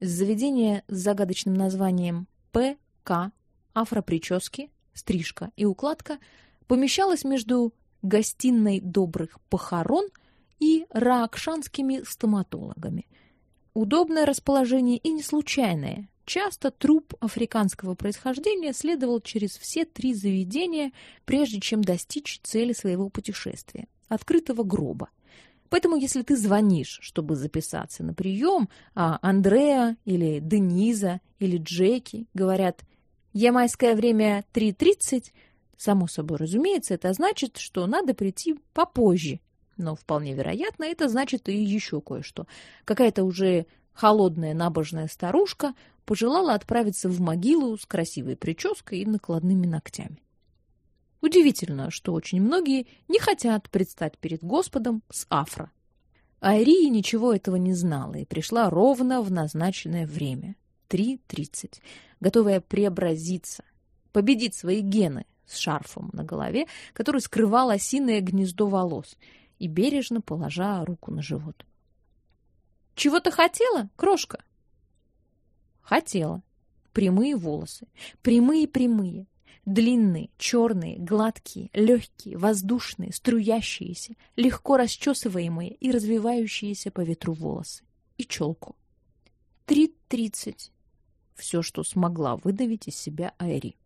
Заведение с загадочным названием ПК афропрически, стрижка и укладка помещалось между гостиной добрых похорон и раакшанскими стоматологами. Удобное расположение и не случайное. Часто труп африканского происхождения следовал через все три заведения, прежде чем достичь цели своего путешествия открытого гроба. Поэтому, если ты звонишь, чтобы записаться на прием, а Андреа или Дениза или Джеки говорят «Ямайское время 3.30», само собой разумеется, это значит, что надо прийти попозже. Но вполне вероятно, это значит и еще кое-что. Какая-то уже холодная набожная старушка пожелала отправиться в могилу с красивой прической и накладными ногтями. Удивительно, что очень многие не хотят предстать перед Господом с афро. Айрия ничего этого не знала и пришла ровно в назначенное время — 3.30, готовая преобразиться, победить свои гены с шарфом на голове, который скрывал осиное гнездо волос, и бережно положа руку на живот. «Чего ты хотела, крошка?» «Хотела. Прямые волосы. Прямые-прямые. Длинные, черные, гладкие, легкие, воздушные, струящиеся, легко расчесываемые и развивающиеся по ветру волосы. И челку. Три тридцать. Все, что смогла выдавить из себя Айри.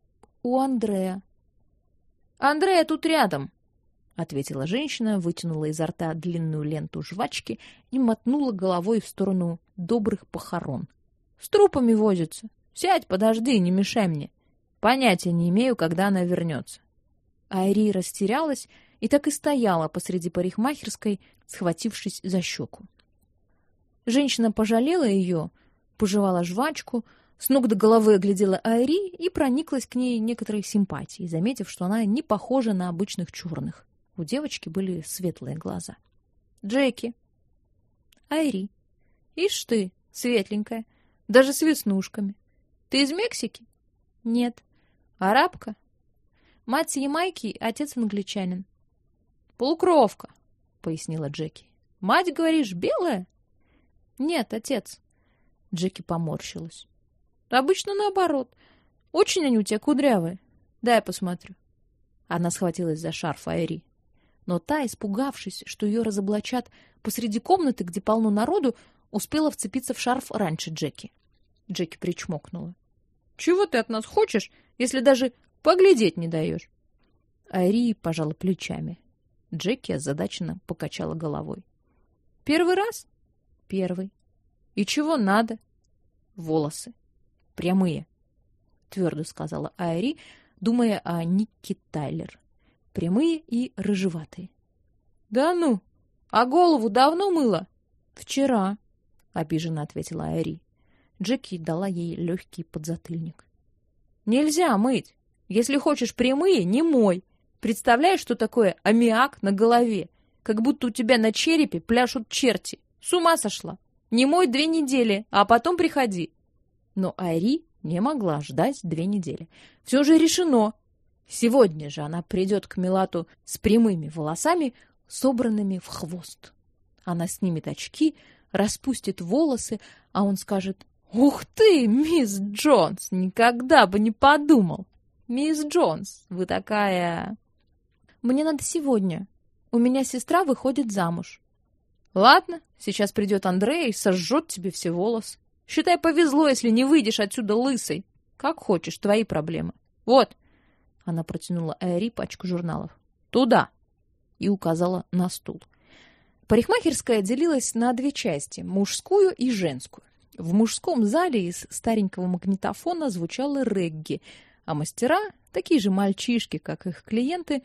У Андрея. «Андрея тут рядом!» — ответила женщина, вытянула изо рта длинную ленту жвачки и мотнула головой в сторону добрых похорон. «С трупами возится. Сядь, подожди, не мешай мне. Понятия не имею, когда она вернется. Айри растерялась и так и стояла посреди парикмахерской, схватившись за щеку. Женщина пожалела ее, пожевала жвачку, с ног до головы оглядела Айри и прониклась к ней некоторой симпатией, заметив, что она не похожа на обычных черных. У девочки были светлые глаза. Джеки. Айри. Ишь ты, светленькая, даже с веснушками. Ты из Мексики? Нет. Арабка? Мать Ямайки, отец англичанин. Полукровка, пояснила Джеки. Мать, говоришь, белая? Нет, отец. Джеки поморщилась. Обычно наоборот. Очень они у тебя кудрявые. Дай я посмотрю. Она схватилась за шарф Айри. Но та, испугавшись, что ее разоблачат посреди комнаты, где полно народу, успела вцепиться в шарф раньше Джеки. Джеки причмокнула. Чего ты от нас хочешь, если даже поглядеть не даешь?» Айри пожала плечами. Джеки озадаченно покачала головой. «Первый раз?» «Первый. И чего надо?» «Волосы. Прямые», — твердо сказала Айри, думая о Никки Тайлер. «Прямые и рыжеватые». «Да ну! А голову давно мыла?» «Вчера», — обиженно ответила Айри. Джеки дала ей легкий подзатыльник. Нельзя мыть. Если хочешь прямые, не мой. Представляешь, что такое аммиак на голове? Как будто у тебя на черепе пляшут черти. С ума сошла. Не мой две недели, а потом приходи. Но Айри не могла ждать две недели. Все же решено. Сегодня же она придет к Милату с прямыми волосами, собранными в хвост. Она снимет очки, распустит волосы, а он скажет «Ух ты, мисс Джонс! Никогда бы не подумал! Мисс Джонс, вы такая...» «Мне надо сегодня. У меня сестра выходит замуж». «Ладно, сейчас придет Андрей и сожжет тебе все волосы. Считай, повезло, если не выйдешь отсюда лысой. Как хочешь, твои проблемы. Вот!» Она протянула Эри пачку журналов. «Туда!» и указала на стул. Парикмахерская делилась на две части – мужскую и женскую. В мужском зале из старенького магнитофона звучало регги, а мастера, такие же мальчишки, как их клиенты,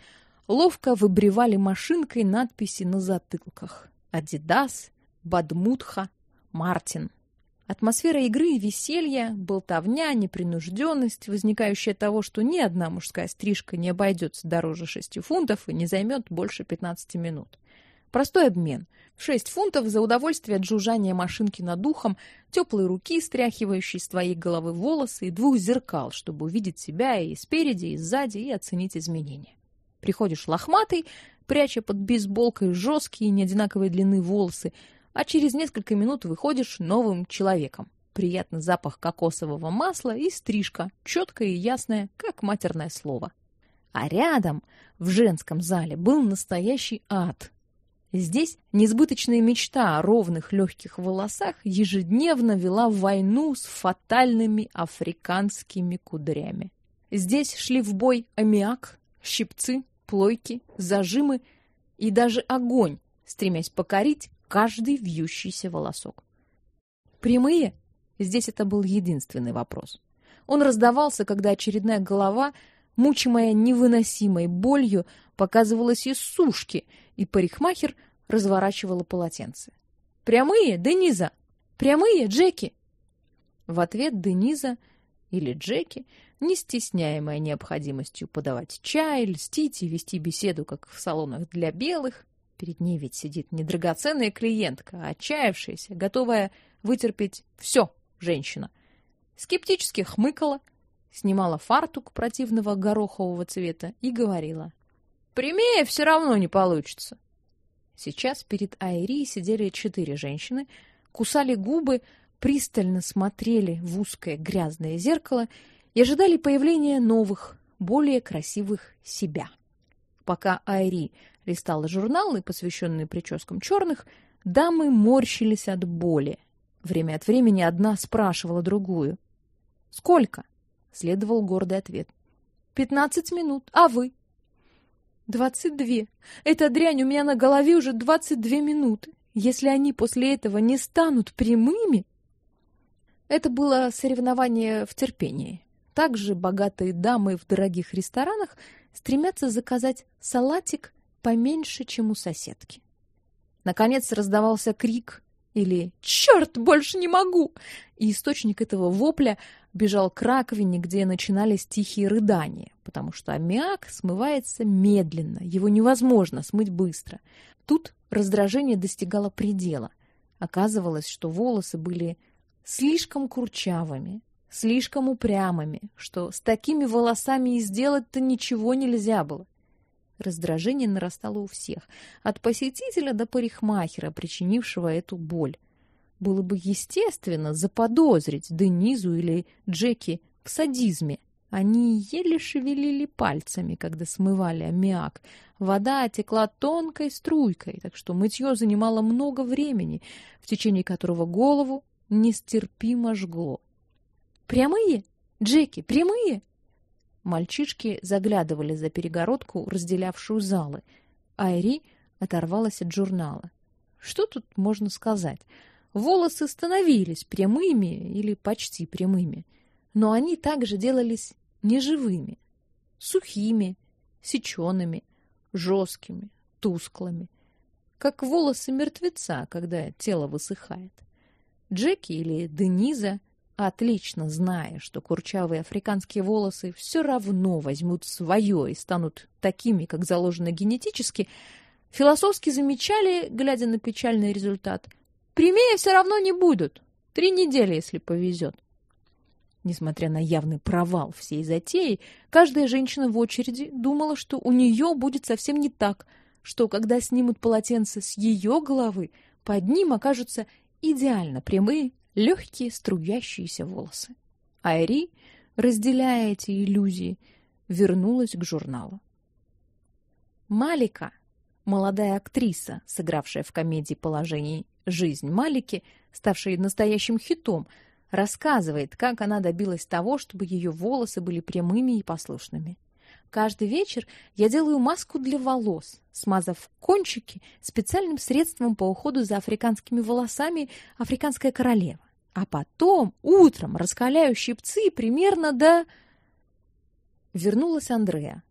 ловко выбривали машинкой надписи на затылках: Adidas, Бадмутха, Мартин. Атмосфера игры и веселья, болтовня, непринужденность, возникающая от того, что ни одна мужская стрижка не обойдется дороже шести фунтов и не займет больше 15 минут. Простой обмен. Шесть фунтов за удовольствие от жужжания машинки над ухом, теплой руки, стряхивающей с твоей головы волосы, и двух зеркал, чтобы увидеть себя и спереди, и сзади, и оценить изменения. Приходишь лохматый, пряча под бейсболкой жесткие, неодинаковой длины волосы, а через несколько минут выходишь новым человеком, приятный запах кокосового масла и стрижка, четкая и ясная, как матерное слово. А рядом, в женском зале, был настоящий ад. Здесь несбыточная мечта о ровных легких волосах ежедневно вела войну с фатальными африканскими кудрями. Здесь шли в бой аммиак, щипцы, плойки, зажимы и даже огонь, стремясь покорить каждый вьющийся волосок. Прямые? Здесь это был единственный вопрос. Он раздавался, когда очередная голова, мучимая невыносимой болью, показывалась из сушки, и парикмахер разворачивала полотенце. «Прямые, Дениза! Прямые, Джеки!» В ответ Дениза или Джеки, не стесняемая необходимостью подавать чай, льстить и вести беседу, как в салонах для белых, перед ней ведь сидит не драгоценная клиентка, а отчаявшаяся, готовая вытерпеть все женщина. Скептически хмыкала, снимала фартук противного горохового цвета и говорила. «Прямее все равно не получится». Сейчас перед Айри сидели четыре женщины, кусали губы, пристально смотрели в узкое грязное зеркало и ожидали появления новых, более красивых себя. Пока Айри листала журналы, посвященные прическам черных, дамы морщились от боли. Время от времени одна спрашивала другую. «Сколько?» — следовал гордый ответ. «Пятнадцать минут. А вы?» «Двадцать две. Эта дрянь у меня на голове уже двадцать две минуты. Если они после этого не станут прямыми...» Это было соревнование в терпении. Также богатые дамы в дорогих ресторанах стремятся заказать салатик поменьше, чем у соседки. Наконец раздавался крик или «Черт, больше не могу!» И источник этого вопля бежал к раковине, где начинались тихие рыдания, потому что аммиак смывается медленно, его невозможно смыть быстро. Тут раздражение достигало предела. Оказывалось, что волосы были слишком курчавыми, слишком упрямыми, что с такими волосами и сделать-то ничего нельзя было. Раздражение нарастало у всех, от посетителя до парикмахера, причинившего эту боль. Было бы естественно заподозрить Денизу или Джеки в садизме. Они еле шевелили пальцами, когда смывали аммиак. Вода текла тонкой струйкой, так что мытье занимало много времени, в течение которого голову нестерпимо жгло. «Прямые? Джеки, прямые?» Мальчишки заглядывали за перегородку, разделявшую залы. Айри оторвалась от журнала. Что тут можно сказать? Волосы становились прямыми или почти прямыми, но они также делались неживыми, сухими, сечеными, жесткими, тусклыми, как волосы мертвеца, когда тело высыхает. Джеки или Дениза, отлично зная, что курчавые африканские волосы все равно возьмут свое и станут такими, как заложено генетически, философски замечали, глядя на печальный результат, прямее все равно не будут. Три недели, если повезет. Несмотря на явный провал всей затеи, каждая женщина в очереди думала, что у нее будет совсем не так, что когда снимут полотенце с ее головы, под ним окажутся идеально прямые, легкие струящиеся волосы. Айри, разделяя эти иллюзии, вернулась к журналу. Малика, молодая актриса, сыгравшая в комедии положений «Жизнь Малики», ставшей настоящим хитом, рассказывает, как она добилась того, чтобы ее волосы были прямыми и послушными. Каждый вечер я делаю маску для волос, смазав кончики специальным средством по уходу за африканскими волосами «Африканская королева». А потом утром раскаляю щипцы примерно до... Вернулась Андрея.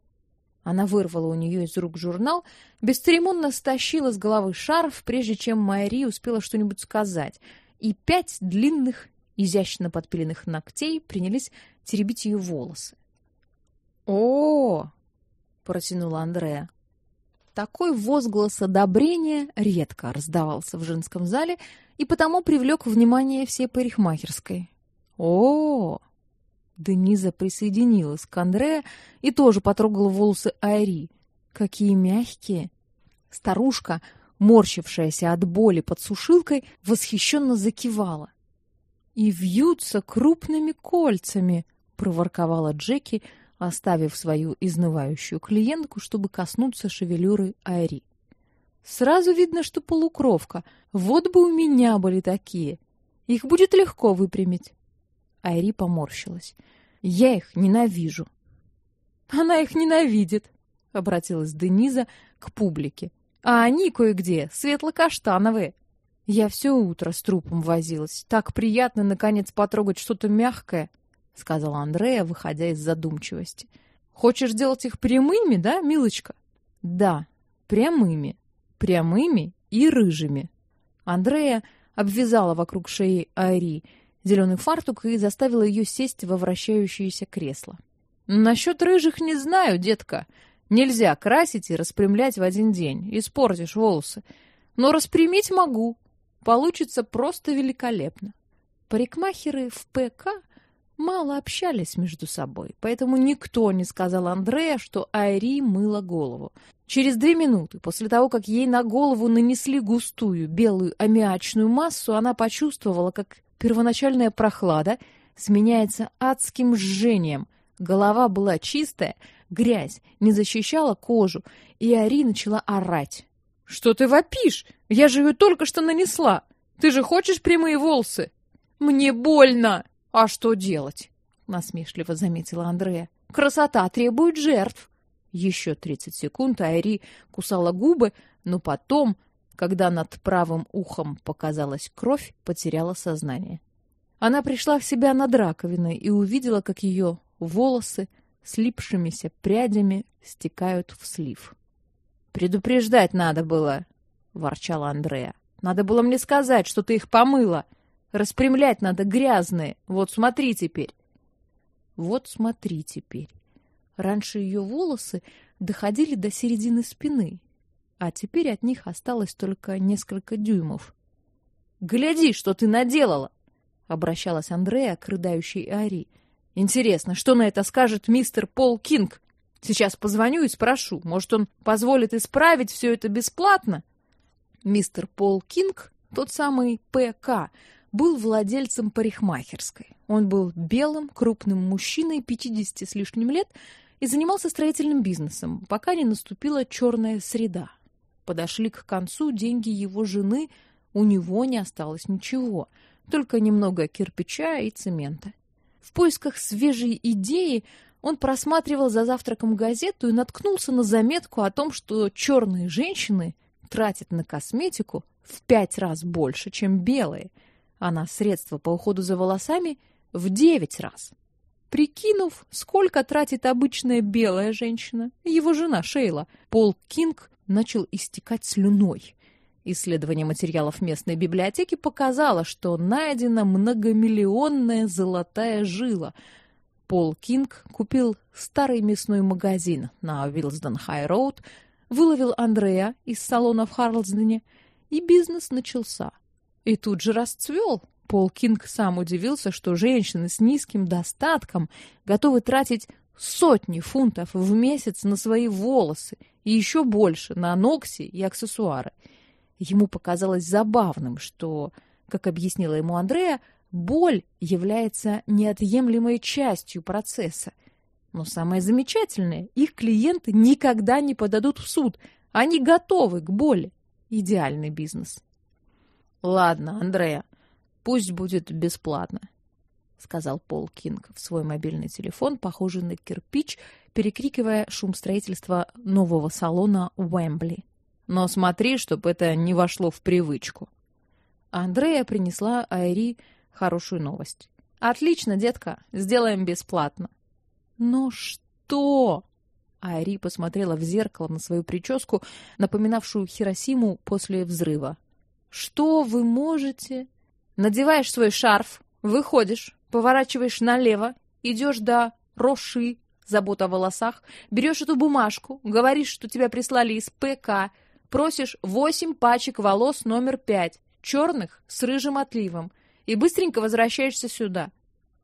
Она вырвала у нее из рук журнал, бесцеремонно стащила с головы шарф, прежде чем Майри успела что-нибудь сказать, и пять длинных, изящно подпиленных ногтей принялись теребить ее волосы. О, протянула Андрея. Такой возглас одобрения редко раздавался в женском зале и потому привлек внимание всей парикмахерской. О! Дениза присоединилась к Андреа и тоже потрогала волосы Айри. Какие мягкие! Старушка, морщившаяся от боли под сушилкой, восхищенно закивала. и вьются крупными кольцами, проворковала Джеки, оставив свою изнывающую клиентку, чтобы коснуться шевелюры Айри. Сразу видно, что полукровка. Вот бы у меня были такие. Их будет легко выпрямить. Айри поморщилась. Я их ненавижу. Она их ненавидит, обратилась Дениза к публике. А они кое-где светло-каштановые. Я все утро с трупом возилась. Так приятно наконец потрогать что-то мягкое, сказала Андрея, выходя из задумчивости. Хочешь делать их прямыми, да, милочка? Да, прямыми, прямыми и рыжими. Андрея обвязала вокруг шеи Айри зеленый фартук и заставила ее сесть во вращающееся кресло. Насчет рыжих не знаю, детка. Нельзя красить и распрямлять в один день. Испортишь волосы. Но распрямить могу. Получится просто великолепно. Парикмахеры в ПК мало общались между собой, поэтому никто не сказал Андрея, что Айри мыла голову. Через две минуты после того, как ей на голову нанесли густую белую аммиачную массу, она почувствовала, как первоначальная прохлада сменяется адским жжением. Голова была чистая, грязь не защищала кожу, и Ари начала орать. «Что ты вопишь? Я же ее только что нанесла! Ты же хочешь прямые волосы?» «Мне больно!» «А что делать?» — насмешливо заметила Андрея. «Красота требует жертв!» Еще тридцать секунд Айри кусала губы, но потом, когда над правым ухом показалась кровь, потеряла сознание. Она пришла в себя над раковиной и увидела, как ее волосы слипшимися прядями стекают в слив. «Предупреждать надо было!» — ворчала Андрея. «Надо было мне сказать, что ты их помыла. Распрямлять надо грязные. Вот смотри теперь!» «Вот смотри теперь!» Раньше ее волосы доходили до середины спины, а теперь от них осталось только несколько дюймов. «Гляди, что ты наделала!» — обращалась Андреа к рыдающей Ари. «Интересно, что на это скажет мистер Пол Кинг? Сейчас позвоню и спрошу. Может, он позволит исправить все это бесплатно?» Мистер Пол Кинг, тот самый П.К., был владельцем парикмахерской. Он был белым, крупным мужчиной, 50 с лишним лет, и занимался строительным бизнесом, пока не наступила черная среда. Подошли к концу деньги его жены, у него не осталось ничего, только немного кирпича и цемента. В поисках свежей идеи он просматривал за завтраком газету и наткнулся на заметку о том, что черные женщины тратят на косметику в пять раз больше, чем белые, а на средства по уходу за волосами в девять раз. Прикинув, сколько тратит обычная белая женщина, его жена Шейла, Пол Кинг начал истекать слюной. Исследование материалов местной библиотеки показало, что найдена многомиллионная золотая жила. Пол Кинг купил старый мясной магазин на Вилсден-Хай-Роуд, выловил Андрея из салона в Харлсдене, и бизнес начался. И тут же расцвел. Пол Кинг сам удивился, что женщины с низким достатком готовы тратить сотни фунтов в месяц на свои волосы и еще больше на ногти и аксессуары. Ему показалось забавным, что, как объяснила ему Андрея, боль является неотъемлемой частью процесса. Но самое замечательное, их клиенты никогда не подадут в суд. Они готовы к боли. Идеальный бизнес. Ладно, Андрея, Пусть будет бесплатно, сказал Пол Кинг в свой мобильный телефон, похожий на кирпич, перекрикивая шум строительства нового салона Уэмбли. Но смотри, чтобы это не вошло в привычку. Андрея принесла Айри хорошую новость. Отлично, детка, сделаем бесплатно. Но что? Айри посмотрела в зеркало на свою прическу, напоминавшую Хиросиму после взрыва. Что вы можете Надеваешь свой шарф, выходишь, поворачиваешь налево, идешь до Роши, забота о волосах, берешь эту бумажку, говоришь, что тебя прислали из ПК, просишь восемь пачек волос номер пять, черных с рыжим отливом, и быстренько возвращаешься сюда.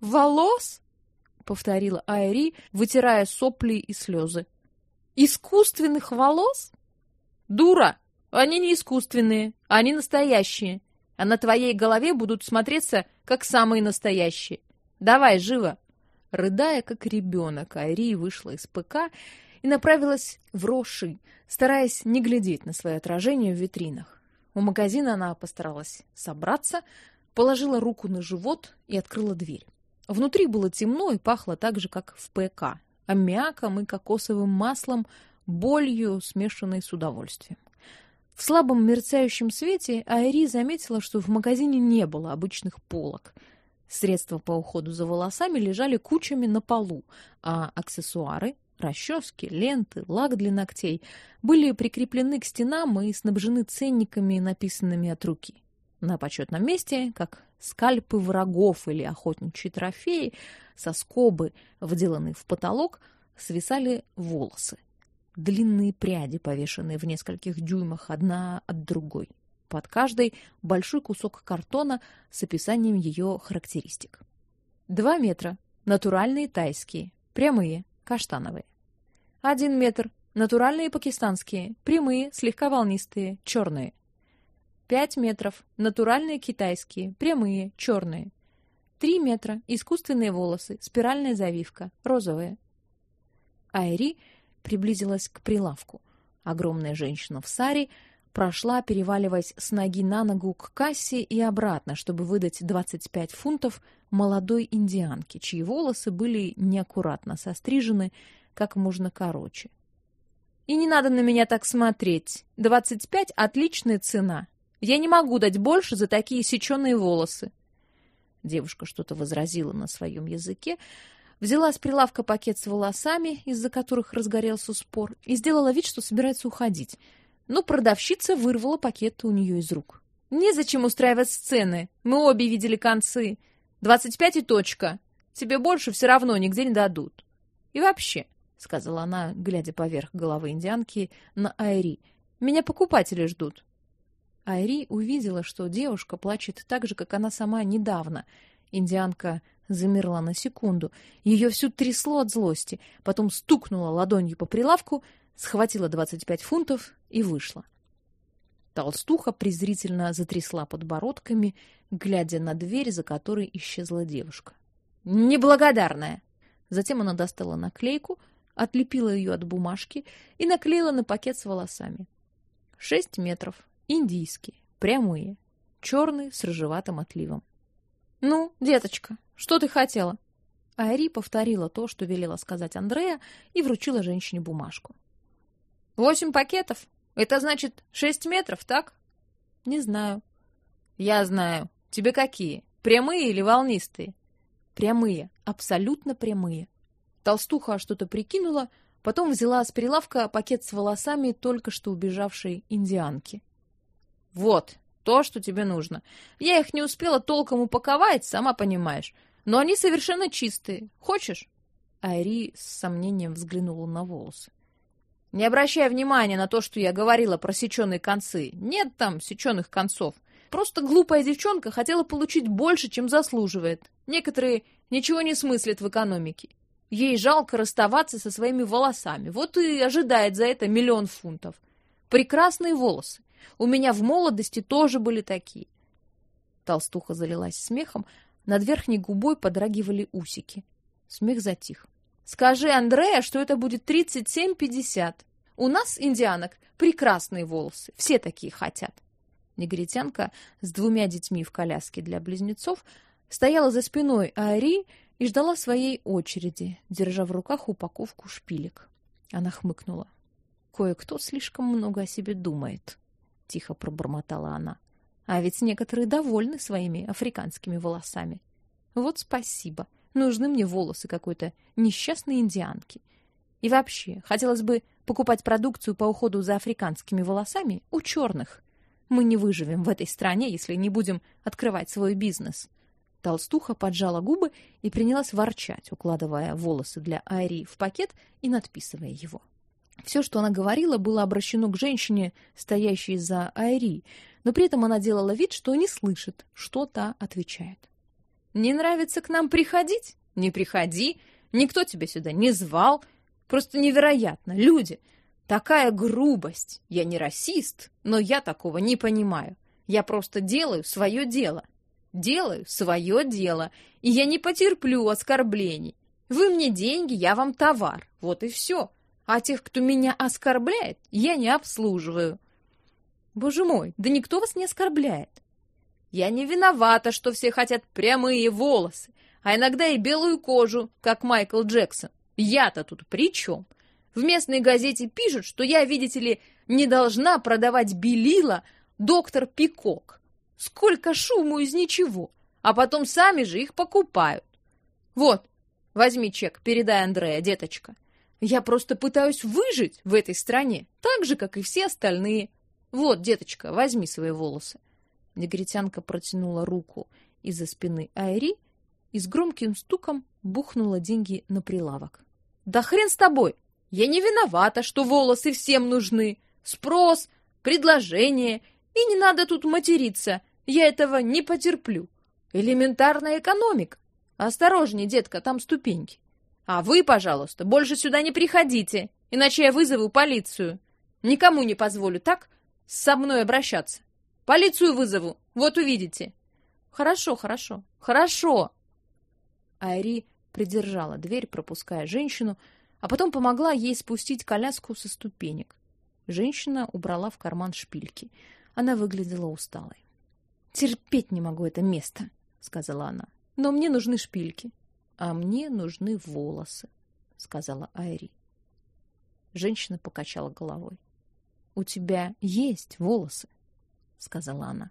«Волос?» — повторила Айри, вытирая сопли и слезы. «Искусственных волос?» «Дура! Они не искусственные, они настоящие. а на твоей голове будут смотреться, как самые настоящие. Давай, живо!» Рыдая, как ребенок, Айри вышла из ПК и направилась в Роши, стараясь не глядеть на свое отражение в витринах. У магазина она постаралась собраться, положила руку на живот и открыла дверь. Внутри было темно и пахло так же, как в ПК, аммиаком и кокосовым маслом, болью, смешанной с удовольствием. В слабом мерцающем свете Айри заметила, что в магазине не было обычных полок. Средства по уходу за волосами лежали кучами на полу, а аксессуары расчески, ленты, лак для ногтей были прикреплены к стенам и снабжены ценниками, написанными от руки. На почетном месте, как скальпы врагов или охотничьи трофеи, со скобы, вделанные в потолок, свисали волосы. Длинные пряди, повешенные в нескольких дюймах одна от другой. Под каждой большой кусок картона с описанием ее характеристик. Два метра. Натуральные тайские. Прямые. Каштановые. Один метр. Натуральные пакистанские. Прямые, слегка волнистые, черные. Пять метров. Натуральные китайские. Прямые, черные. Три метра. Искусственные волосы. Спиральная завивка. Розовые. Айри приблизилась к прилавку. Огромная женщина в саре прошла, переваливаясь с ноги на ногу к кассе и обратно, чтобы выдать 25 фунтов молодой индианке, чьи волосы были неаккуратно сострижены как можно короче. И не надо на меня так смотреть. 25 отличная цена. Я не могу дать больше за такие сечёные волосы. Девушка что-то возразила на своем языке, взяла с прилавка пакет с волосами, из-за которых разгорелся спор, и сделала вид, что собирается уходить. Но продавщица вырвала пакет у нее из рук. «Незачем устраивать сцены. Мы обе видели концы. Двадцать пять и точка. Тебе больше все равно нигде не дадут. И вообще, — сказала она, глядя поверх головы индианки на Айри, — меня покупатели ждут. Айри увидела, что девушка плачет так же, как она сама недавно. Индианка замерла на секунду. Ее всю трясло от злости, потом стукнула ладонью по прилавку, схватила 25 фунтов и вышла. Толстуха презрительно затрясла подбородками, глядя на дверь, за которой исчезла девушка. «Неблагодарная!» Затем она достала наклейку, отлепила ее от бумажки и наклеила на пакет с волосами. Шесть метров, индийские, прямые, черные с рыжеватым отливом. «Ну, деточка, что ты хотела?» Айри повторила то, что велела сказать Андрея, и вручила женщине бумажку. «Восемь пакетов? Это значит шесть метров, так?» «Не знаю». «Я знаю. Тебе какие? Прямые или волнистые?» «Прямые. Абсолютно прямые». Толстуха что-то прикинула, потом взяла с прилавка пакет с волосами только что убежавшей индианки. «Вот, то, что тебе нужно. Я их не успела толком упаковать, сама понимаешь. Но они совершенно чистые. Хочешь?» Айри с сомнением взглянула на волосы. «Не обращай внимания на то, что я говорила про сеченые концы. Нет там сеченых концов. Просто глупая девчонка хотела получить больше, чем заслуживает. Некоторые ничего не смыслят в экономике. Ей жалко расставаться со своими волосами. Вот и ожидает за это миллион фунтов. Прекрасные волосы. У меня в молодости тоже были такие. Толстуха залилась смехом, над верхней губой подрагивали усики. Смех затих. Скажи Андрея, что это будет 37-50. У нас, индианок, прекрасные волосы. Все такие хотят. Негритянка с двумя детьми в коляске для близнецов стояла за спиной Ари и ждала своей очереди, держа в руках упаковку шпилек. Она хмыкнула. Кое-кто слишком много о себе думает тихо пробормотала она. А ведь некоторые довольны своими африканскими волосами. Вот спасибо. Нужны мне волосы какой-то несчастной индианки. И вообще, хотелось бы покупать продукцию по уходу за африканскими волосами у черных. Мы не выживем в этой стране, если не будем открывать свой бизнес. Толстуха поджала губы и принялась ворчать, укладывая волосы для Айри в пакет и надписывая его. Все, что она говорила, было обращено к женщине, стоящей за Айри, но при этом она делала вид, что не слышит, что та отвечает. «Не нравится к нам приходить? Не приходи. Никто тебя сюда не звал. Просто невероятно. Люди, такая грубость. Я не расист, но я такого не понимаю. Я просто делаю свое дело. Делаю свое дело, и я не потерплю оскорблений. Вы мне деньги, я вам товар. Вот и все. А тех, кто меня оскорбляет, я не обслуживаю. Боже мой, да никто вас не оскорбляет. Я не виновата, что все хотят прямые волосы, а иногда и белую кожу, как Майкл Джексон. Я-то тут при чем? В местной газете пишут, что я, видите ли, не должна продавать белила доктор Пикок. Сколько шуму из ничего, а потом сами же их покупают. Вот, возьми чек, передай Андрея, деточка. Я просто пытаюсь выжить в этой стране, так же, как и все остальные. Вот, деточка, возьми свои волосы. Негритянка протянула руку из-за спины Айри и с громким стуком бухнула деньги на прилавок. Да хрен с тобой! Я не виновата, что волосы всем нужны. Спрос, предложение, и не надо тут материться. Я этого не потерплю. Элементарная экономика. Осторожней, детка, там ступеньки. А вы, пожалуйста, больше сюда не приходите, иначе я вызову полицию. Никому не позволю так со мной обращаться. Полицию вызову, вот увидите. Хорошо, хорошо, хорошо. Айри придержала дверь, пропуская женщину, а потом помогла ей спустить коляску со ступенек. Женщина убрала в карман шпильки. Она выглядела усталой. Терпеть не могу это место, сказала она. Но мне нужны шпильки, а мне нужны волосы, сказала Айри. Женщина покачала головой. У тебя есть волосы, сказала она.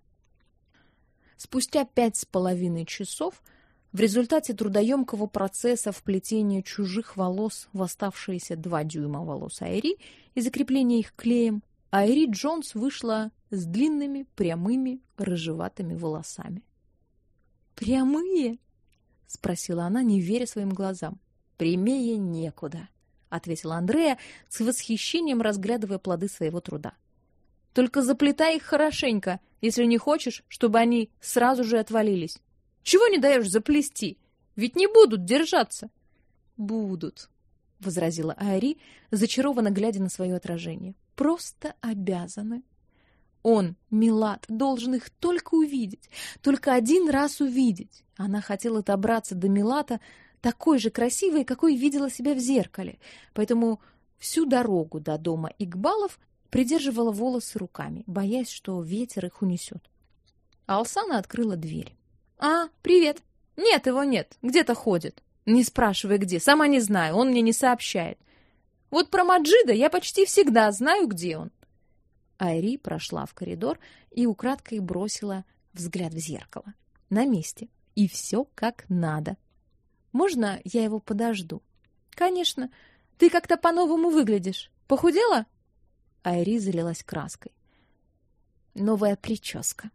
Спустя пять с половиной часов в результате трудоемкого процесса вплетения чужих волос в оставшиеся два дюйма волос Айри и закрепления их клеем, Айри Джонс вышла с длинными, прямыми, рыжеватыми волосами. «Прямые?» — спросила она, не веря своим глазам. «Прямее некуда», ответила Андрея с восхищением разглядывая плоды своего труда. Только заплетай их хорошенько, если не хочешь, чтобы они сразу же отвалились. Чего не даешь заплести? Ведь не будут держаться. Будут, возразила Ари, зачарованно глядя на свое отражение. Просто обязаны. Он, Милат, должен их только увидеть, только один раз увидеть. Она хотела добраться до Милата, такой же красивой, какой видела себя в зеркале, поэтому всю дорогу до дома Игбалов придерживала волосы руками, боясь, что ветер их унесет. Алсана открыла дверь. «А, привет! Нет, его нет, где-то ходит. Не спрашивай, где, сама не знаю, он мне не сообщает. Вот про Маджида я почти всегда знаю, где он». Айри прошла в коридор и украдкой бросила взгляд в зеркало. На месте. И все как надо. Можно я его подожду? Конечно. Ты как-то по-новому выглядишь. Похудела? Айри залилась краской. Новая прическа.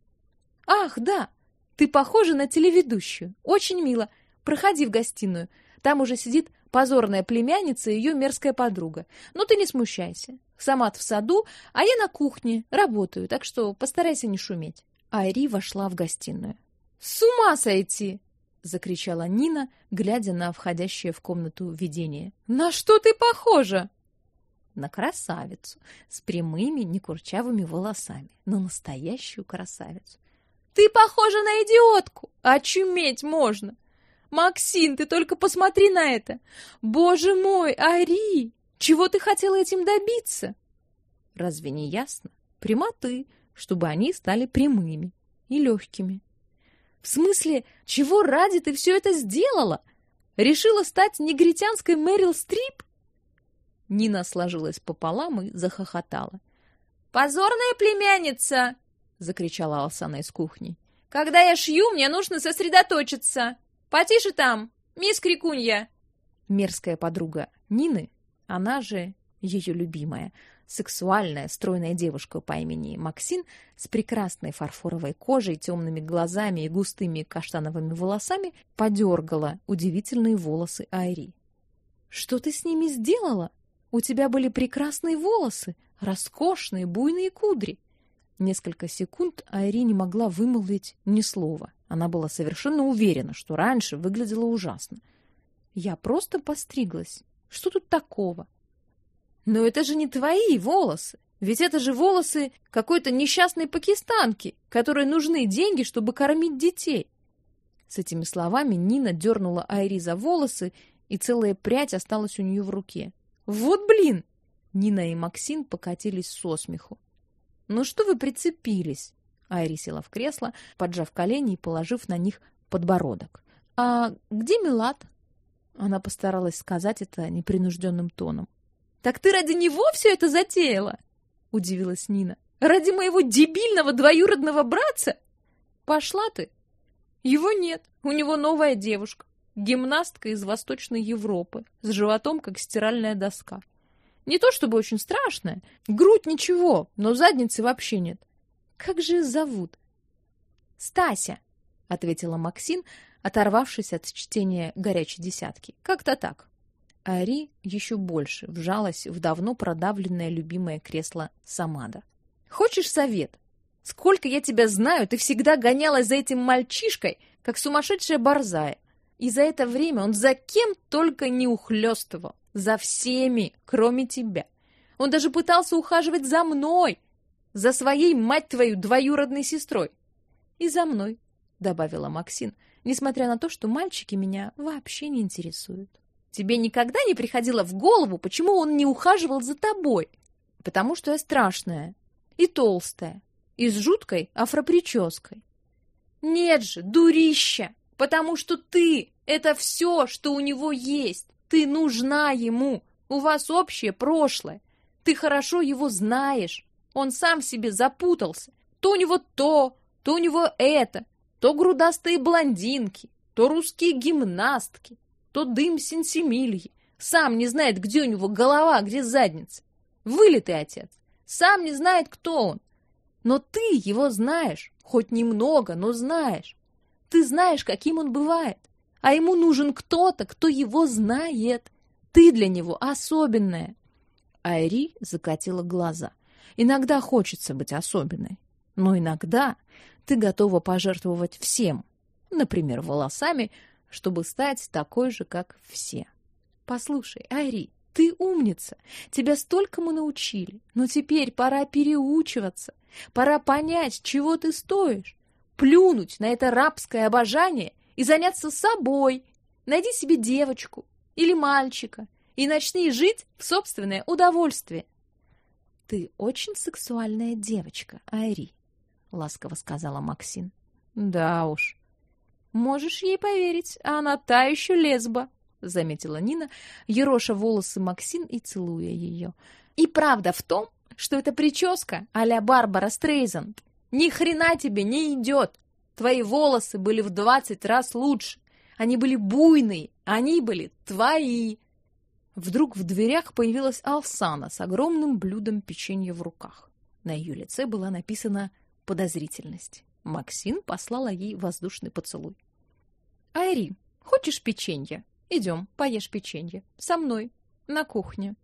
Ах, да. Ты похожа на телеведущую. Очень мило. Проходи в гостиную. Там уже сидит позорная племянница и ее мерзкая подруга. Но ты не смущайся. Самат в саду, а я на кухне работаю, так что постарайся не шуметь. Айри вошла в гостиную. С ума сойти! закричала Нина, глядя на входящее в комнату видение. На что ты похожа? На красавицу с прямыми, некурчавыми волосами, на настоящую красавицу. Ты похожа на идиотку. Очуметь можно. Максим, ты только посмотри на это. Боже мой, Ари, чего ты хотела этим добиться? Разве не ясно? Прямоты, чтобы они стали прямыми и легкими. В смысле, чего ради ты все это сделала? Решила стать негритянской Мэрил Стрип? Нина сложилась пополам и захохотала. «Позорная племянница!» — закричала Алсана из кухни. «Когда я шью, мне нужно сосредоточиться. Потише там, мисс Крикунья!» Мерзкая подруга Нины, она же ее любимая, сексуальная, стройная девушка по имени Максин с прекрасной фарфоровой кожей, темными глазами и густыми каштановыми волосами подергала удивительные волосы Айри. «Что ты с ними сделала? У тебя были прекрасные волосы, роскошные буйные кудри!» Несколько секунд Айри не могла вымолвить ни слова. Она была совершенно уверена, что раньше выглядела ужасно. «Я просто постриглась. Что тут такого?» Но это же не твои волосы. Ведь это же волосы какой-то несчастной пакистанки, которой нужны деньги, чтобы кормить детей. С этими словами Нина дернула Айри за волосы, и целая прядь осталась у нее в руке. Вот блин! Нина и Максим покатились со смеху. Ну что вы прицепились? Айри села в кресло, поджав колени и положив на них подбородок. А где Милад? Она постаралась сказать это непринужденным тоном. Так ты ради него все это затеяла? удивилась Нина. Ради моего дебильного двоюродного братца? Пошла ты. Его нет. У него новая девушка, гимнастка из Восточной Европы, с животом как стиральная доска. Не то чтобы очень страшная, грудь ничего, но задницы вообще нет. Как же зовут? Стася, ответила Максин, оторвавшись от чтения горячей десятки. Как-то так. Ари еще больше вжалась в давно продавленное любимое кресло Самада. Хочешь совет? Сколько я тебя знаю, ты всегда гонялась за этим мальчишкой, как сумасшедшая борзая. И за это время он за кем только не ухлёстывал. За всеми, кроме тебя. Он даже пытался ухаживать за мной, за своей, мать твою, двоюродной сестрой. И за мной, добавила Максин, несмотря на то, что мальчики меня вообще не интересуют. Тебе никогда не приходило в голову, почему он не ухаживал за тобой? Потому что я страшная и толстая, и с жуткой афропрической. Нет же, дурища, потому что ты — это все, что у него есть. Ты нужна ему, у вас общее прошлое. Ты хорошо его знаешь. Он сам себе запутался. То у него то, то у него это, то грудастые блондинки, то русские гимнастки, то дым сенсимильи. Сам не знает, где у него голова, где задница. Вылитый отец. Сам не знает, кто он. Но ты его знаешь, хоть немного, но знаешь. Ты знаешь, каким он бывает. А ему нужен кто-то, кто его знает. Ты для него особенная. Айри закатила глаза. Иногда хочется быть особенной. Но иногда ты готова пожертвовать всем. Например, волосами, чтобы стать такой же, как все. Послушай, Айри, ты умница. Тебя столькому научили. Но теперь пора переучиваться. Пора понять, чего ты стоишь. Плюнуть на это рабское обожание и заняться собой. Найди себе девочку или мальчика и начни жить в собственное удовольствие. Ты очень сексуальная девочка, Айри, ласково сказала Максин. Да уж. Можешь ей поверить, она та еще лесба, заметила Нина, ероша волосы Максин и целуя ее. И правда в том, что эта прическа а-ля Барбара Стрейзанд ни хрена тебе не идет. Твои волосы были в двадцать раз лучше. Они были буйные, они были твои. Вдруг в дверях появилась Алсана с огромным блюдом печенья в руках. На ее лице была написана подозрительность. Максин послала ей воздушный поцелуй. «Айри, хочешь печенье? Идем, поешь печенье. Со мной, на кухне».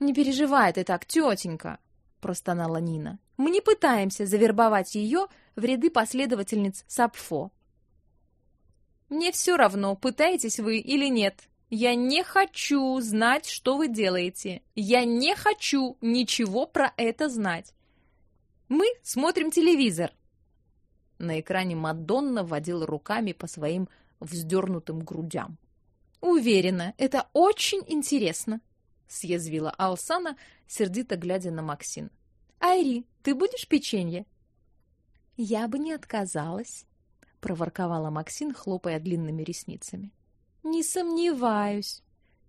«Не переживай ты так, тетенька!» — простонала Нина. «Мы не пытаемся завербовать ее в ряды последовательниц Сапфо». «Мне все равно, пытаетесь вы или нет. Я не хочу знать, что вы делаете. Я не хочу ничего про это знать. Мы смотрим телевизор. На экране Мадонна водила руками по своим вздернутым грудям. Уверена, это очень интересно, съязвила Алсана, сердито глядя на Максин. Айри, ты будешь печенье? Я бы не отказалась, проворковала Максин, хлопая длинными ресницами. Не сомневаюсь.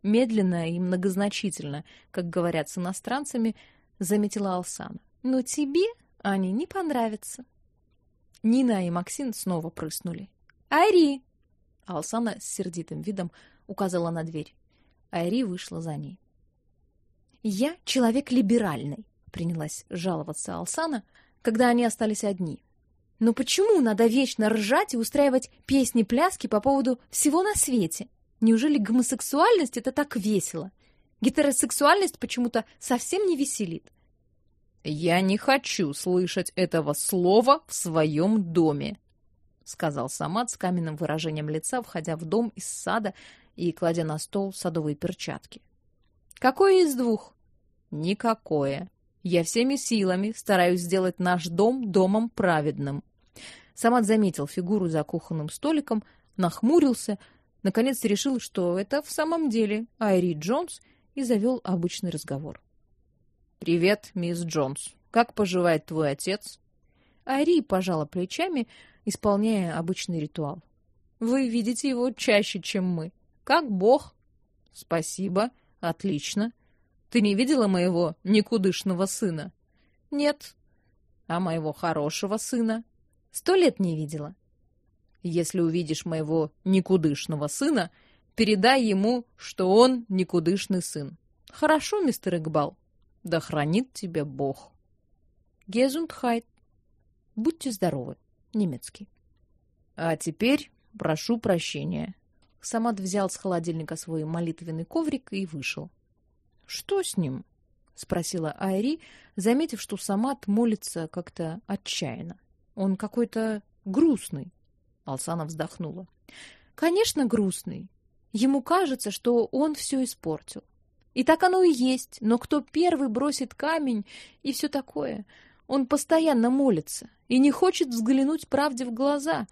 Медленно и многозначительно, как говорят с иностранцами, заметила Алсана. Но тебе они не понравятся. Нина и Максим снова прыснули. Айри! Алсана с сердитым видом указала на дверь. Айри вышла за ней. Я человек либеральный, принялась жаловаться Алсана, когда они остались одни. Но почему надо вечно ржать и устраивать песни-пляски по поводу всего на свете? Неужели гомосексуальность это так весело? Гетеросексуальность почему-то совсем не веселит. Я не хочу слышать этого слова в своем доме, сказал Самат с каменным выражением лица, входя в дом из сада и кладя на стол садовые перчатки. Какое из двух? Никакое. Я всеми силами стараюсь сделать наш дом домом праведным. Самат заметил фигуру за кухонным столиком, нахмурился, наконец решил, что это в самом деле Айри Джонс, и завел обычный разговор. «Привет, мисс Джонс. Как поживает твой отец?» Айри пожала плечами, исполняя обычный ритуал. «Вы видите его чаще, чем мы. Как бог?» «Спасибо. Отлично. Ты не видела моего никудышного сына? Нет. А моего хорошего сына? Сто лет не видела. Если увидишь моего никудышного сына, передай ему, что он никудышный сын. Хорошо, мистер Игбал? Да хранит тебя Бог. Гезундхайт. Будьте здоровы. Немецкий. А теперь прошу прощения. Самат взял с холодильника свой молитвенный коврик и вышел. Что с ним? спросила Айри, заметив, что Самат молится как-то отчаянно. Он какой-то грустный. Алсана вздохнула. Конечно, грустный. Ему кажется, что он все испортил. И так оно и есть, но кто первый бросит камень и все такое. Он постоянно молится и не хочет взглянуть правде в глаза.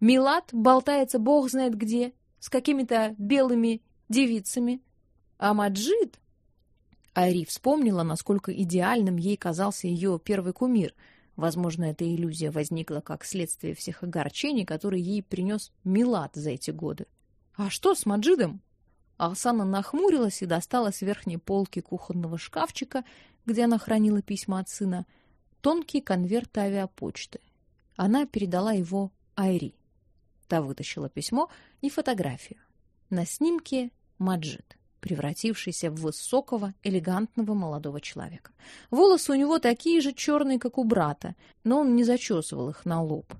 Милат болтается бог знает где, с какими-то белыми девицами. А Маджид Айри вспомнила, насколько идеальным ей казался ее первый кумир. Возможно, эта иллюзия возникла как следствие всех огорчений, которые ей принес Милад за эти годы. А что с Маджидом? Алсана нахмурилась и достала с верхней полки кухонного шкафчика, где она хранила письма от сына, тонкий конверт авиапочты. Она передала его Айри. Та вытащила письмо и фотографию. На снимке Маджид превратившийся в высокого, элегантного молодого человека. Волосы у него такие же черные, как у брата, но он не зачесывал их на лоб.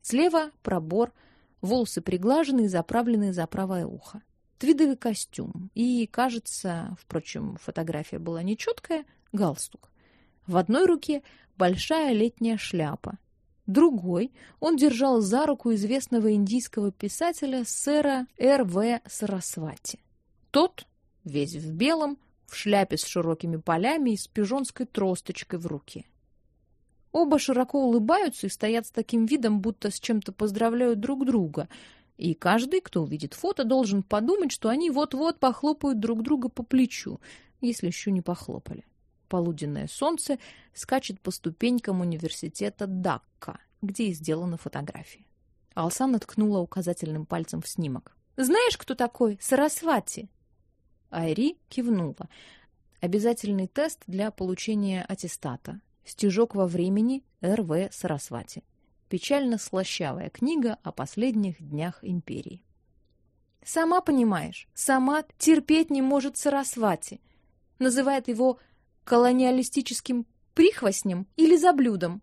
Слева пробор, волосы приглажены и заправлены за правое ухо. Твидовый костюм и, кажется, впрочем, фотография была нечеткая, галстук. В одной руке большая летняя шляпа, другой он держал за руку известного индийского писателя сэра Р.В. Сарасвати. Тот весь в белом, в шляпе с широкими полями и с пижонской тросточкой в руке. Оба широко улыбаются и стоят с таким видом, будто с чем-то поздравляют друг друга. И каждый, кто увидит фото, должен подумать, что они вот-вот похлопают друг друга по плечу, если еще не похлопали. Полуденное солнце скачет по ступенькам университета Дакка, где и сделана фотография. Алсан ткнула указательным пальцем в снимок. «Знаешь, кто такой? Сарасвати!» Айри кивнула. Обязательный тест для получения аттестата. Стежок во времени Р.В. Сарасвати. Печально слащавая книга о последних днях империи. Сама понимаешь, сама терпеть не может Сарасвати. Называет его колониалистическим прихвостнем или заблюдом.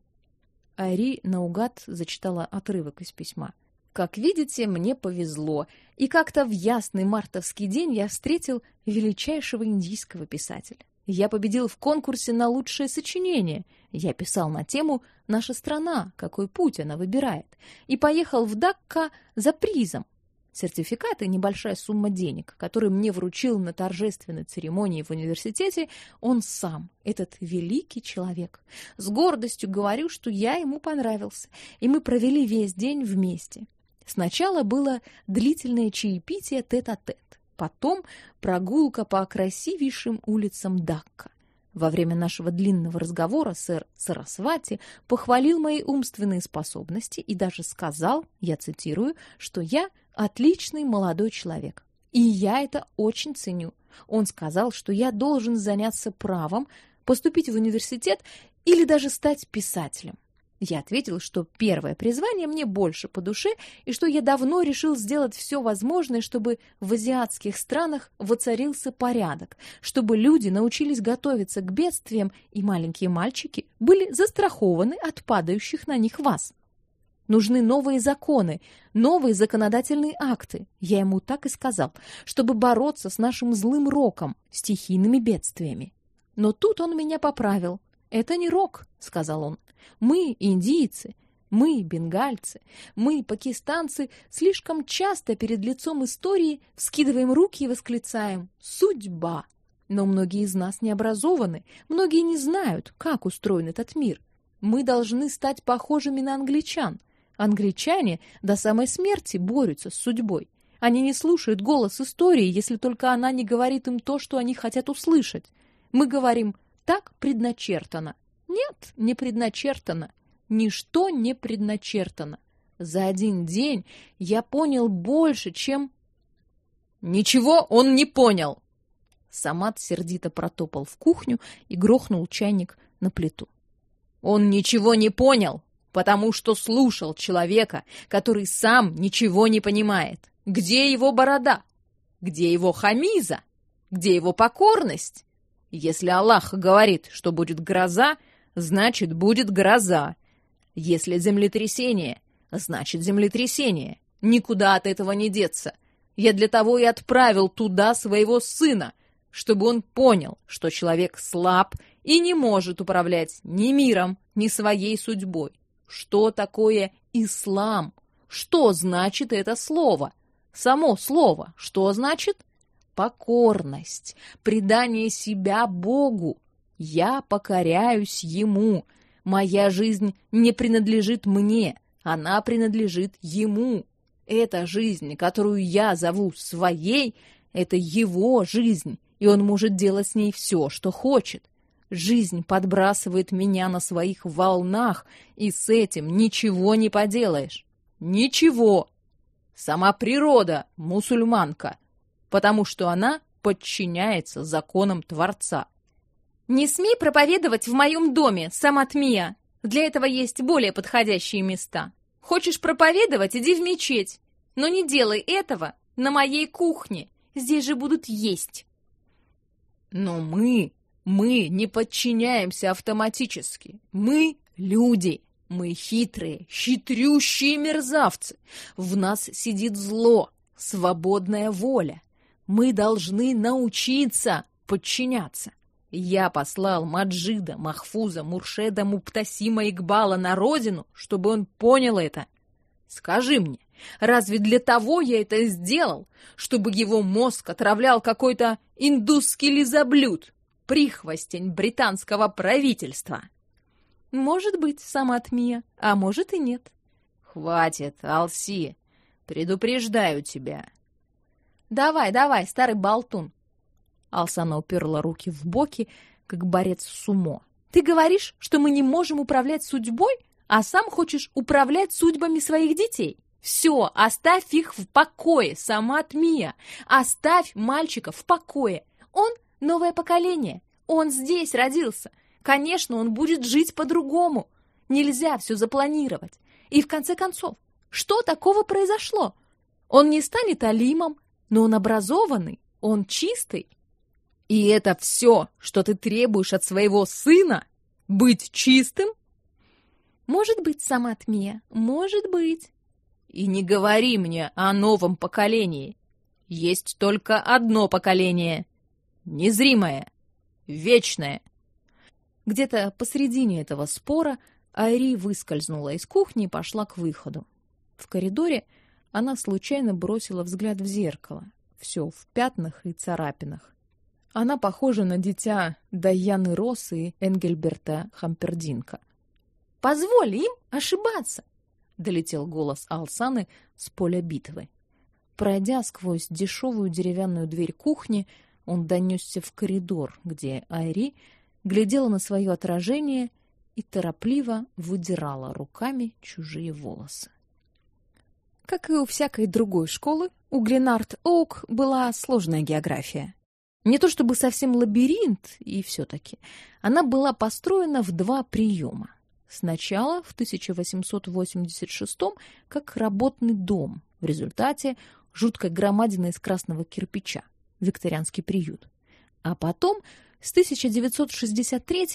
Айри наугад зачитала отрывок из письма. Как видите, мне повезло, и как-то в ясный мартовский день я встретил величайшего индийского писателя. Я победил в конкурсе на лучшее сочинение. Я писал на тему «Наша страна. Какой путь она выбирает?» и поехал в Дакка за призом. Сертификат и небольшая сумма денег, который мне вручил на торжественной церемонии в университете он сам, этот великий человек. С гордостью говорю, что я ему понравился, и мы провели весь день вместе. Сначала было длительное чаепитие тет-а-тет, -тет, потом прогулка по красивейшим улицам Дакка. Во время нашего длинного разговора сэр Сарасвати похвалил мои умственные способности и даже сказал, я цитирую, что я отличный молодой человек. И я это очень ценю. Он сказал, что я должен заняться правом, поступить в университет или даже стать писателем. Я ответил, что первое призвание мне больше по душе и что я давно решил сделать все возможное, чтобы в азиатских странах воцарился порядок, чтобы люди научились готовиться к бедствиям, и маленькие мальчики были застрахованы от падающих на них вас. Нужны новые законы, новые законодательные акты. Я ему так и сказал, чтобы бороться с нашим злым роком, стихийными бедствиями. Но тут он меня поправил. Это не рок, сказал он. Мы, индийцы, мы, бенгальцы, мы, пакистанцы, слишком часто перед лицом истории вскидываем руки и восклицаем «Судьба!». Но многие из нас не образованы, многие не знают, как устроен этот мир. Мы должны стать похожими на англичан. Англичане до самой смерти борются с судьбой. Они не слушают голос истории, если только она не говорит им то, что они хотят услышать. Мы говорим «так предначертано». Нет, не предначертано. Ничто не предначертано. За один день я понял больше, чем... Ничего он не понял. Самат сердито протопал в кухню и грохнул чайник на плиту. Он ничего не понял, потому что слушал человека, который сам ничего не понимает. Где его борода? Где его хамиза? Где его покорность? Если Аллах говорит, что будет гроза, значит, будет гроза. Если землетрясение, значит, землетрясение. Никуда от этого не деться. Я для того и отправил туда своего сына, чтобы он понял, что человек слаб и не может управлять ни миром, ни своей судьбой. Что такое ислам? Что значит это слово? Само слово что значит? Покорность, предание себя Богу. Я покоряюсь Ему. Моя жизнь не принадлежит мне, она принадлежит Ему. Эта жизнь, которую я зову своей, это Его жизнь, и он может делать с ней все, что хочет. Жизнь подбрасывает меня на своих волнах, и с этим ничего не поделаешь. Ничего. Сама природа мусульманка, потому что она подчиняется законам Творца. Не смей проповедовать в моем доме, Саматмия. Для этого есть более подходящие места. Хочешь проповедовать, иди в мечеть. Но не делай этого на моей кухне. Здесь же будут есть. Но мы, мы не подчиняемся автоматически. Мы люди. Мы хитрые, хитрющие мерзавцы. В нас сидит зло, свободная воля. Мы должны научиться подчиняться. Я послал Маджида, Махфуза, Муршеда, Муптасима Игбала на родину, чтобы он понял это. Скажи мне, Разве для того я это сделал, чтобы его мозг отравлял какой-то индусский лизоблюд, прихвостень британского правительства? Может быть, сама Тмия, а может и нет. Хватит, Алси, предупреждаю тебя. Давай, давай, старый болтун. Алсана уперла руки в боки, как борец сумо. Ты говоришь, что мы не можем управлять судьбой, а сам хочешь управлять судьбами своих детей? Все, оставь их в покое, сама Тмия. Оставь мальчика в покое. Он новое поколение. Он здесь родился. Конечно, он будет жить по-другому. Нельзя все запланировать. И в конце концов, что такого произошло? Он не станет алимом, но он образованный, он чистый. И это все, что ты требуешь от своего сына? Быть чистым? Может быть, сама Тмия, может быть. И не говори мне о новом поколении. Есть только одно поколение. Незримое. Вечное. Где-то посредине этого спора Айри выскользнула из кухни и пошла к выходу. В коридоре она случайно бросила взгляд в зеркало. Все в пятнах и царапинах. Она похожа на дитя Даяны Россы и Энгельберта Хампердинка. «Позволь им ошибаться!» долетел голос Алсаны с поля битвы. Пройдя сквозь дешевую деревянную дверь кухни, он донесся в коридор, где Айри глядела на свое отражение и торопливо выдирала руками чужие волосы. Как и у всякой другой школы, у Гленард Оук была сложная география. Не то чтобы совсем лабиринт, и все таки Она была построена в два приема. Сначала в 1886 как работный дом, в результате жуткой громадины из красного кирпича, викторианский приют. А потом с 1963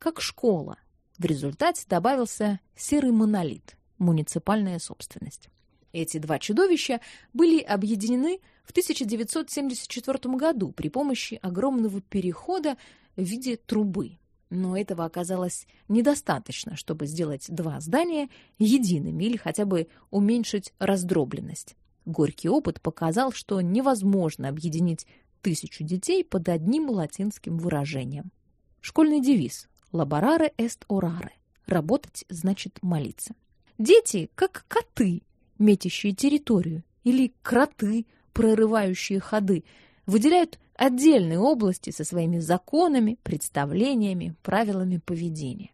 как школа. В результате добавился серый монолит, муниципальная собственность. Эти два чудовища были объединены в 1974 году при помощи огромного перехода в виде трубы но этого оказалось недостаточно, чтобы сделать два здания едиными или хотя бы уменьшить раздробленность. Горький опыт показал, что невозможно объединить тысячу детей под одним латинским выражением. Школьный девиз «Laborare est orare» – «Работать значит молиться». Дети, как коты, метящие территорию, или кроты, прорывающие ходы, выделяют отдельные области со своими законами, представлениями, правилами поведения.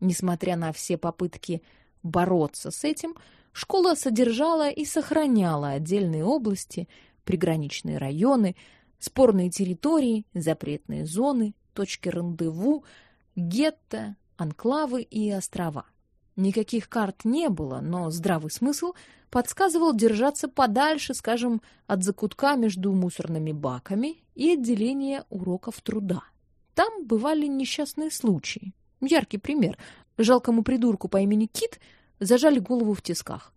Несмотря на все попытки бороться с этим, школа содержала и сохраняла отдельные области, приграничные районы, спорные территории, запретные зоны, точки рандеву, гетто, анклавы и острова. Никаких карт не было, но здравый смысл подсказывал держаться подальше, скажем, от закутка между мусорными баками и отделения уроков труда. Там бывали несчастные случаи. Яркий пример. Жалкому придурку по имени Кит зажали голову в тисках.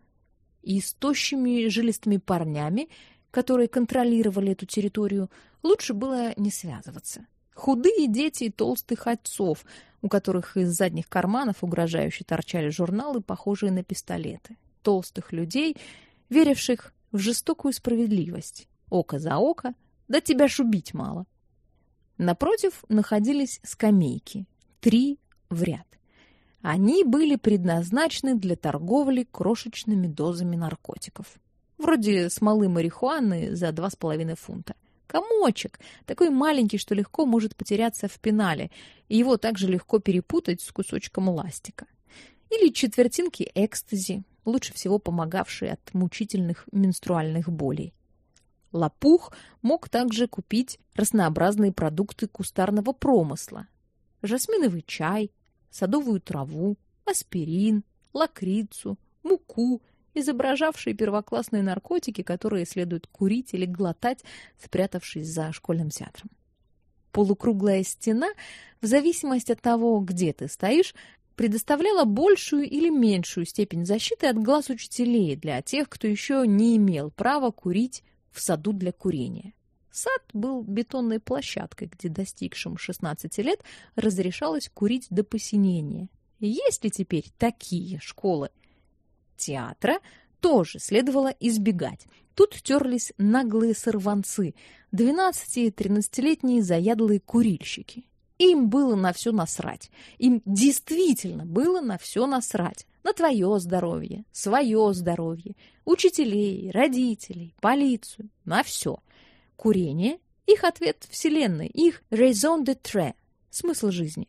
И с тощими жилистыми парнями, которые контролировали эту территорию, лучше было не связываться. Худые дети толстых отцов, у которых из задних карманов угрожающе торчали журналы, похожие на пистолеты толстых людей, веривших в жестокую справедливость. Око за око, да тебя ж убить мало. Напротив находились скамейки, три в ряд. Они были предназначены для торговли крошечными дозами наркотиков. Вроде смолы марихуаны за два с половиной фунта. Комочек, такой маленький, что легко может потеряться в пенале, и его также легко перепутать с кусочком ластика. Или четвертинки экстази, лучше всего помогавшие от мучительных менструальных болей. Лопух мог также купить разнообразные продукты кустарного промысла. Жасминовый чай, садовую траву, аспирин, лакрицу, муку, изображавшие первоклассные наркотики, которые следует курить или глотать, спрятавшись за школьным театром. Полукруглая стена, в зависимости от того, где ты стоишь, предоставляла большую или меньшую степень защиты от глаз учителей для тех, кто еще не имел права курить в саду для курения. Сад был бетонной площадкой, где достигшим 16 лет разрешалось курить до посинения. Есть ли теперь такие школы? Театра тоже следовало избегать. Тут терлись наглые сорванцы, 12-13-летние заядлые курильщики. Им было на все насрать. Им действительно было на все насрать. На твое здоровье, свое здоровье, учителей, родителей, полицию, на все. Курение – их ответ Вселенной, их raison d'être, смысл жизни.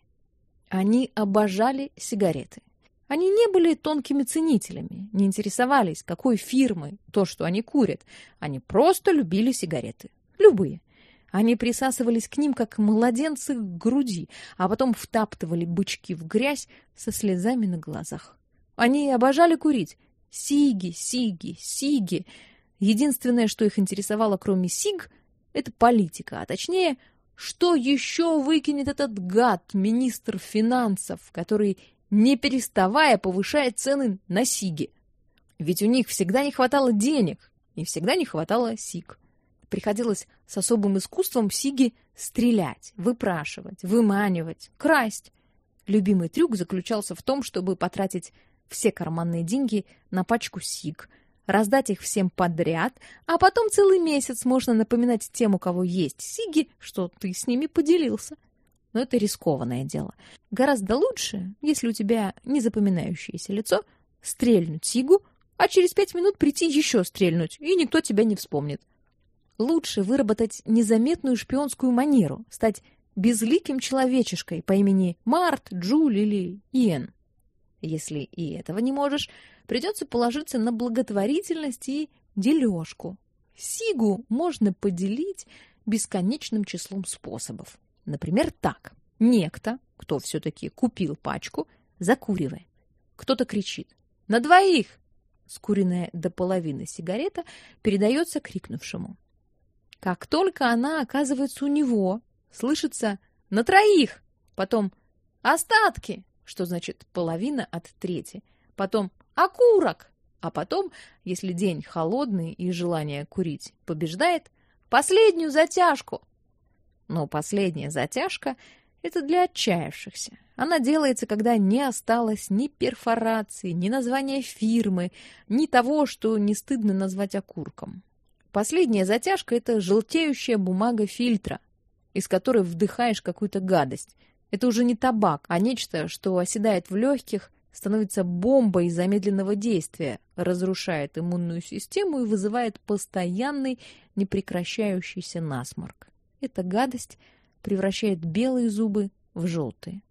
Они обожали сигареты. Они не были тонкими ценителями, не интересовались, какой фирмы то, что они курят. Они просто любили сигареты. Любые – они присасывались к ним, как младенцы к груди, а потом втаптывали бычки в грязь со слезами на глазах. Они обожали курить. Сиги, сиги, сиги. Единственное, что их интересовало, кроме сиг, это политика, а точнее, что еще выкинет этот гад, министр финансов, который, не переставая, повышает цены на сиги. Ведь у них всегда не хватало денег и всегда не хватало сиг. Приходилось с особым искусством Сиги стрелять, выпрашивать, выманивать, красть. Любимый трюк заключался в том, чтобы потратить все карманные деньги на пачку сиг, раздать их всем подряд, а потом целый месяц можно напоминать тем, у кого есть сиги, что ты с ними поделился. Но это рискованное дело. Гораздо лучше, если у тебя незапоминающееся лицо, стрельнуть сигу, а через пять минут прийти еще стрельнуть, и никто тебя не вспомнит. Лучше выработать незаметную шпионскую манеру, стать безликим человечешкой по имени Март, Джуль или Иэн. Если и этого не можешь, придется положиться на благотворительность и дележку. Сигу можно поделить бесконечным числом способов. Например, так. Некто, кто все-таки купил пачку, закуривает. Кто-то кричит «На двоих!» Скуренная до половины сигарета передается крикнувшему. Как только она оказывается у него, слышится «на троих», потом «остатки», что значит половина от трети, потом «окурок», а потом, если день холодный и желание курить побеждает, последнюю затяжку. Но последняя затяжка — это для отчаявшихся. Она делается, когда не осталось ни перфорации, ни названия фирмы, ни того, что не стыдно назвать окурком. Последняя затяжка – это желтеющая бумага фильтра, из которой вдыхаешь какую-то гадость. Это уже не табак, а нечто, что оседает в легких, становится бомбой замедленного действия, разрушает иммунную систему и вызывает постоянный непрекращающийся насморк. Эта гадость превращает белые зубы в желтые.